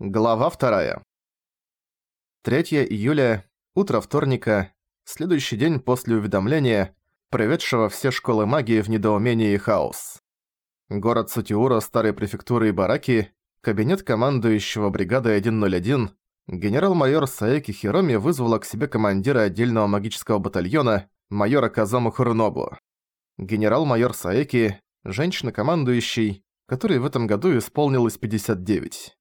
Глава 2. 3 июля, утро вторника, следующий день после уведомления, приведшего все школы магии в недоумении и хаос. Город Сутиура старой префектуры Ибараки, кабинет командующего бригады 101, генерал-майор Саеки Хироми вызвала к себе командира отдельного магического батальона, майора Казаму Хурунобу. Генерал-майор Саеки, женщина-командующий, которой в этом году исполнилось 59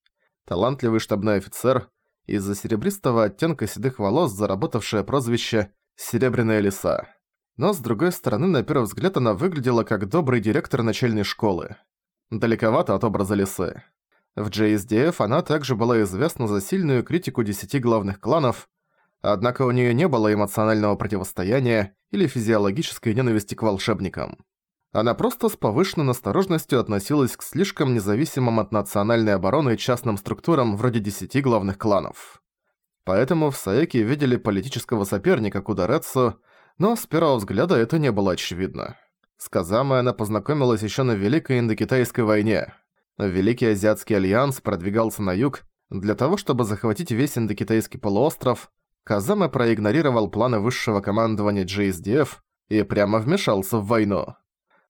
талантливый штабной офицер, из-за серебристого оттенка седых волос заработавшее прозвище «Серебряная лиса». Но, с другой стороны, на первый взгляд она выглядела как добрый директор начальной школы. Далековато от образа лисы. В JSDF она также была известна за сильную критику десяти главных кланов, однако у нее не было эмоционального противостояния или физиологической ненависти к волшебникам. Она просто с повышенной осторожностью относилась к слишком независимым от национальной обороны частным структурам вроде десяти главных кланов. Поэтому в Саеке видели политического соперника Кудо Рецу, но с первого взгляда это не было очевидно. С Казамой она познакомилась еще на Великой Индокитайской войне. Великий Азиатский Альянс продвигался на юг для того, чтобы захватить весь Индокитайский полуостров. Казама проигнорировал планы высшего командования JSDF и прямо вмешался в войну.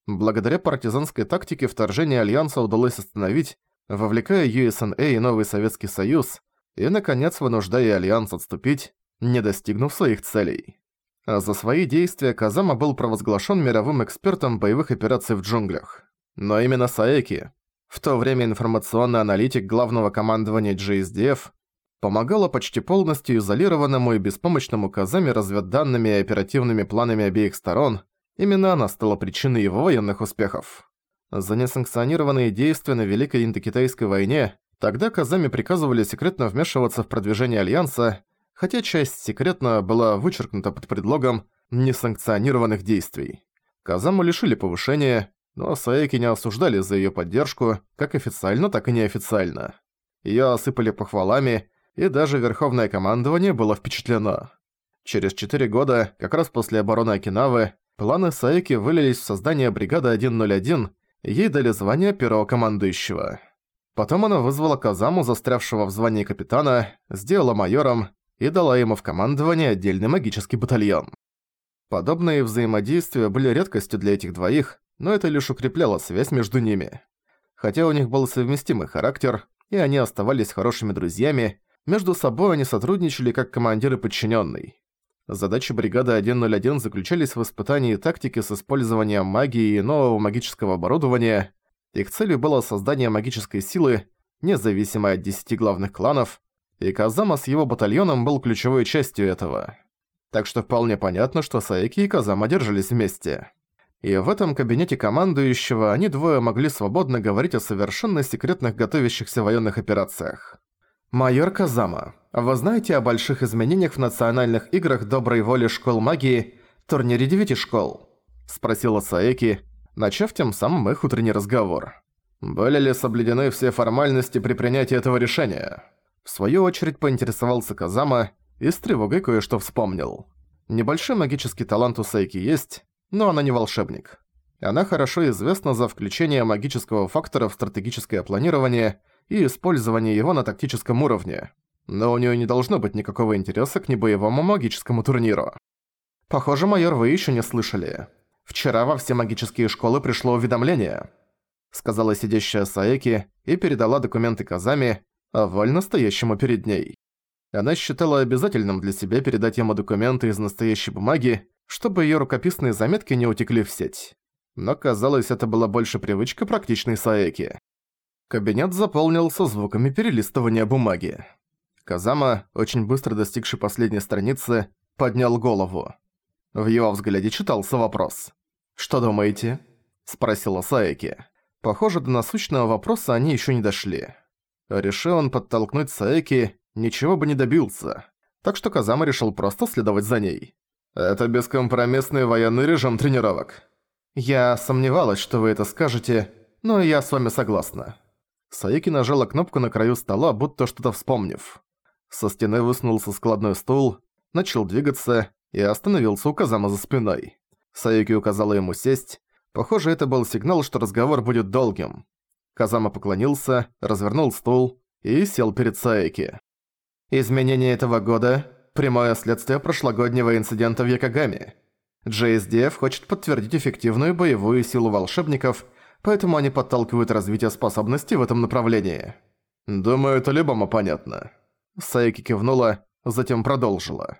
Благодаря партизанской тактике вторжение Альянса удалось остановить, вовлекая USNA и Новый Советский Союз, и, наконец, вынуждая Альянс отступить, не достигнув своих целей. А за свои действия Казама был провозглашен мировым экспертом боевых операций в джунглях. Но именно Саеки, в то время информационный аналитик главного командования JSDF, помогала почти полностью изолированному и беспомощному Казаме разведданными и оперативными планами обеих сторон – Именно она стала причиной его военных успехов. За несанкционированные действия на Великой Индокитайской войне тогда Казами приказывали секретно вмешиваться в продвижение Альянса, хотя часть секретно была вычеркнута под предлогом несанкционированных действий. Казаму лишили повышения, но Саеки не осуждали за её поддержку, как официально, так и неофициально. Её осыпали похвалами, и даже Верховное командование было впечатлено. Через четыре года, как раз после обороны Окинавы, Планы Саеки вылились в создание бригады 101, и ей дали звание первого командующего. Потом она вызвала Казаму, застрявшего в звании капитана, сделала майором и дала ему в командование отдельный магический батальон. Подобные взаимодействия были редкостью для этих двоих, но это лишь укрепляло связь между ними. Хотя у них был совместимый характер, и они оставались хорошими друзьями, между собой они сотрудничали как командир и подчиненный. Задачи бригады 101 заключались в испытании тактики с использованием магии и нового магического оборудования. Их целью было создание магической силы, независимой от десяти главных кланов, и Казама с его батальоном был ключевой частью этого. Так что вполне понятно, что Саеки и Казама держались вместе. И в этом кабинете командующего они двое могли свободно говорить о совершенно секретных готовящихся военных операциях. «Майор Казама, вы знаете о больших изменениях в национальных играх доброй воли школ магии, турнире девяти школ?» – спросила Саеки, начав тем самым их утренний разговор. «Были ли соблюдены все формальности при принятии этого решения?» В свою очередь поинтересовался Казама и с тревогой кое-что вспомнил. Небольшой магический талант у Сайки есть, но она не волшебник. Она хорошо известна за включение магического фактора в стратегическое планирование – и использование его на тактическом уровне. Но у неё не должно быть никакого интереса к небоевому магическому турниру. Похоже, майор, вы ещё не слышали. Вчера во все магические школы пришло уведомление, сказала сидящая Саеки и передала документы Казами, а вольно стоящему перед ней. Она считала обязательным для себя передать ему документы из настоящей бумаги, чтобы её рукописные заметки не утекли в сеть. Но казалось, это была больше привычка практичной Саеки. Кабинет заполнился звуками перелистывания бумаги. Казама, очень быстро достигший последней страницы, поднял голову. В его взгляде читался вопрос. «Что думаете?» – спросила Саеки. Похоже, до насущного вопроса они еще не дошли. Решил он подтолкнуть Саеки, ничего бы не добился. Так что Казама решил просто следовать за ней. «Это бескомпромиссный военный режим тренировок». «Я сомневалась, что вы это скажете, но я с вами согласна». Саики нажала кнопку на краю стола, будто что-то вспомнив. Со стены высунулся складной стул, начал двигаться и остановился у Казама за спиной. Саюки указала ему сесть. Похоже, это был сигнал, что разговор будет долгим. Казама поклонился, развернул стул и сел перед Саеки. Изменение этого года – прямое следствие прошлогоднего инцидента в Якогаме. JSDF хочет подтвердить эффективную боевую силу волшебников, поэтому они подталкивают развитие способностей в этом направлении. Думаю, это любому понятно. Саеки кивнула, затем продолжила.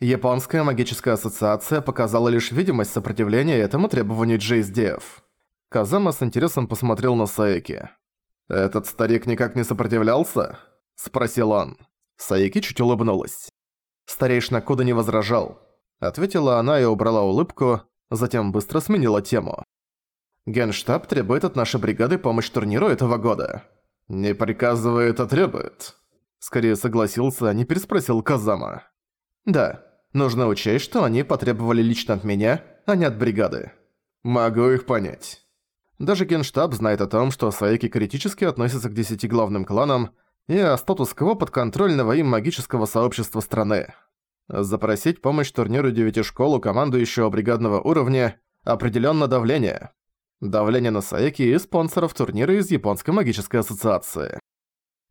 Японская магическая ассоциация показала лишь видимость сопротивления этому требованию JSDF. Казама с интересом посмотрел на Саеки. «Этот старик никак не сопротивлялся?» – спросил он. Саеки чуть улыбнулась. Старейшина Куда не возражал. Ответила она и убрала улыбку, затем быстро сменила тему. Генштаб требует от нашей бригады помощь турниру этого года. Не приказывает, а требует. Скорее согласился, а не переспросил Казама. Да, нужно учесть, что они потребовали лично от меня, а не от бригады. Могу их понять. Даже Генштаб знает о том, что Саеки критически относятся к десяти главным кланам и о статус-кво подконтрольного им магического сообщества страны. Запросить помощь турниру девяти школ у командующего бригадного уровня определенно давление. Давление на Саеки и спонсоров турнира из Японской магической ассоциации.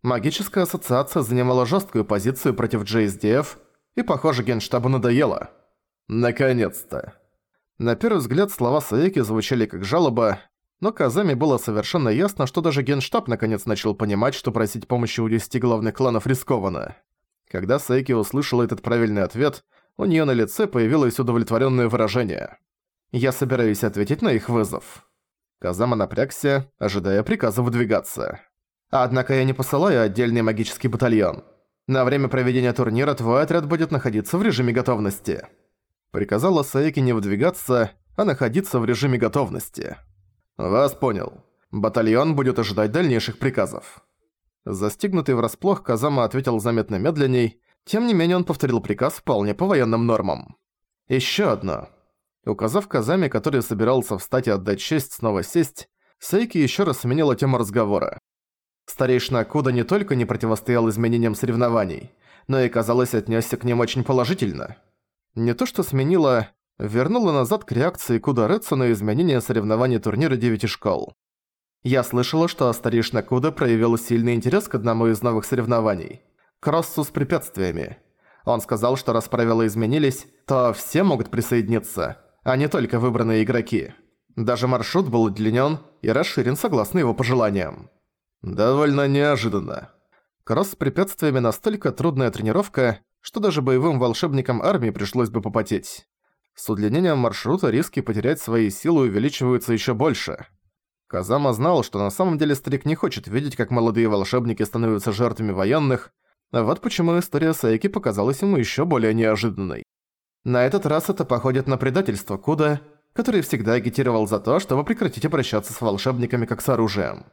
Магическая ассоциация занимала жесткую позицию против JSDF, и, похоже, Генштабу надоело. Наконец-то. На первый взгляд слова Саеки звучали как жалоба, но Казами было совершенно ясно, что даже Генштаб наконец начал понимать, что просить помощи у десяти главных кланов рискованно. Когда Сайки услышала этот правильный ответ, у неё на лице появилось удовлетворённое выражение. «Я собираюсь ответить на их вызов». Казама напрягся, ожидая приказа выдвигаться. «Однако я не посылаю отдельный магический батальон. На время проведения турнира твой отряд будет находиться в режиме готовности». Приказала Саеки не выдвигаться, а находиться в режиме готовности. «Вас понял. Батальон будет ожидать дальнейших приказов». Застигнутый врасплох, Казама ответил заметно медленней, тем не менее он повторил приказ вполне по военным нормам. «Ещё одно». Указав Казаме, который собирался встать и отдать честь, снова сесть, Сейки ещё раз сменила тему разговора. Старейшина Куда не только не противостоял изменениям соревнований, но и, казалось, отнесся к ним очень положительно. Не то что сменила, вернула назад к реакции Куда Рэдсу на изменение соревнований турнира девяти школ. Я слышала, что старейшина Куда проявил сильный интерес к одному из новых соревнований – кроссу с препятствиями. Он сказал, что раз правила изменились, то все могут присоединиться, а не только выбранные игроки. Даже маршрут был удлинен и расширен согласно его пожеланиям. Довольно неожиданно. Кросс с препятствиями настолько трудная тренировка, что даже боевым волшебникам армии пришлось бы попотеть. С удлинением маршрута риски потерять свои силы увеличиваются еще больше. Казама знал, что на самом деле старик не хочет видеть, как молодые волшебники становятся жертвами военных, а вот почему история Сайки показалась ему еще более неожиданной. На этот раз это походит на предательство Куда, который всегда агитировал за то, чтобы прекратить обращаться с волшебниками как с оружием.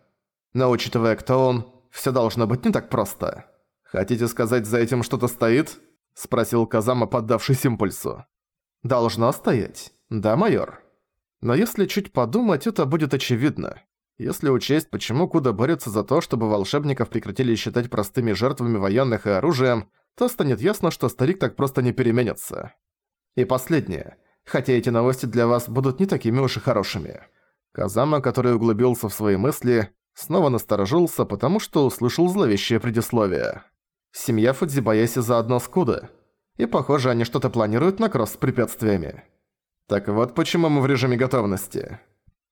Но учитывая, кто он, все должно быть не так просто. «Хотите сказать, за этим что-то стоит?» – спросил Казама, поддавшись импульсу. «Должно стоять. Да, майор». Но если чуть подумать, это будет очевидно. Если учесть, почему Куда борется за то, чтобы волшебников прекратили считать простыми жертвами военных и оружием, то станет ясно, что старик так просто не переменится. И последнее. Хотя эти новости для вас будут не такими уж и хорошими. Казама, который углубился в свои мысли, снова насторожился, потому что услышал зловещее предисловие. Семья Фудзибаяси заодно с Куда. И похоже, они что-то планируют на кросс с препятствиями. Так вот почему мы в режиме готовности.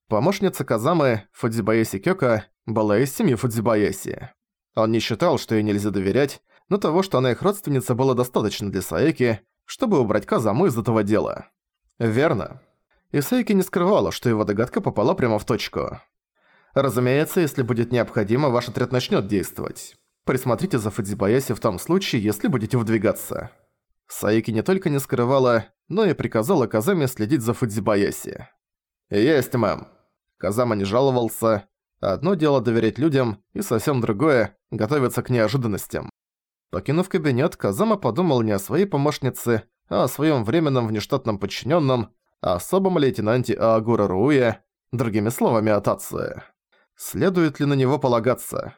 Помощница Казамы, Фудзибаеси Кёка, была из семьи Фудзибаеси. Он не считал, что ей нельзя доверять, но того, что она их родственница, было достаточно для Саеки, чтобы убрать Казаму из этого дела. Верно. И Саеки не скрывала, что его догадка попала прямо в точку. Разумеется, если будет необходимо, ваш отряд начнет действовать. Присмотрите за Фудзибаеси в том случае, если будете выдвигаться. Саики не только не скрывала, но и приказала Казаме следить за Фудзибаяси. «Есть, мэм». Казама не жаловался. Одно дело доверять людям, и совсем другое – готовиться к неожиданностям. Покинув кабинет, Казама подумал не о своей помощнице, а о своем временном внештатном подчиненном, особом лейтенанте Аагура Руя, другими словами, о Тации. Следует ли на него полагаться?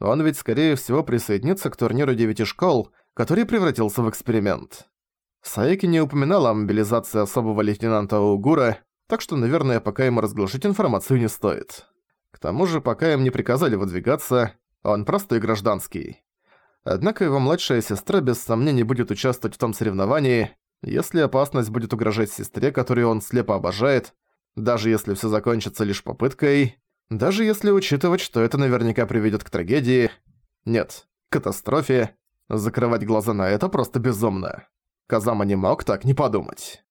Он ведь, скорее всего, присоединится к турниру девяти школ, который превратился в эксперимент. Саеки не упоминала о мобилизации особого лейтенанта Угура, так что, наверное, пока ему разглашать информацию не стоит. К тому же, пока им не приказали выдвигаться, Он простой гражданский. Однако его младшая сестра без сомнений будет участвовать в том соревновании, если опасность будет угрожать сестре, которую он слепо обожает, даже если всё закончится лишь попыткой, даже если учитывать, что это наверняка приведёт к трагедии, нет, катастрофе, закрывать глаза на это просто безумно. Казама не мог так не подумать.